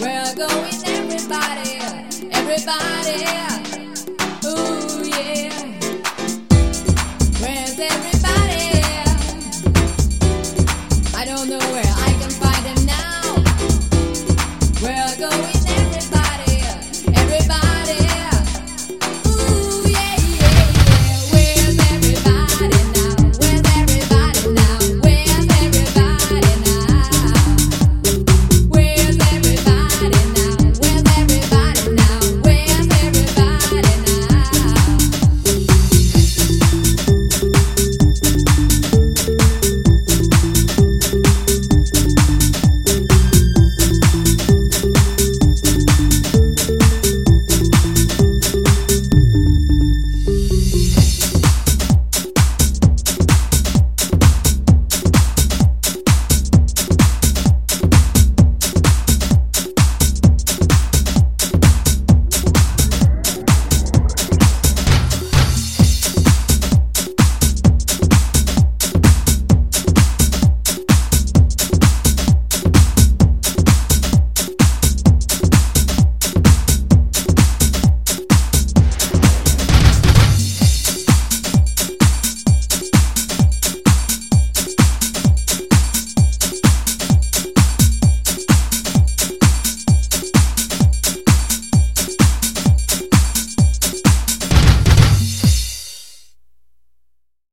We're going, everybody, everybody. Ooh, yeah.